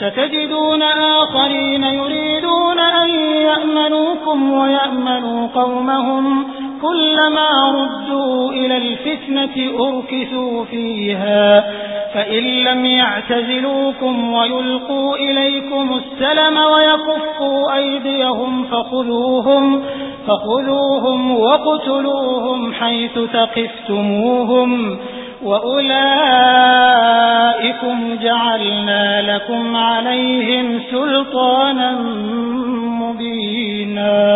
ستجدون آخرين يريدون أن يأمنوكم ويأمنوا قومهم كلما ردوا إلى الفتنة أركسوا فيها فإن لم يعتزلوكم ويلقوا إليكم السلم ويكفوا أيديهم فخذوهم, فخذوهم وقتلوهم حيث ثقفتموهم وأولئكم جعلنا لكم عليهم سلطانا مبينا.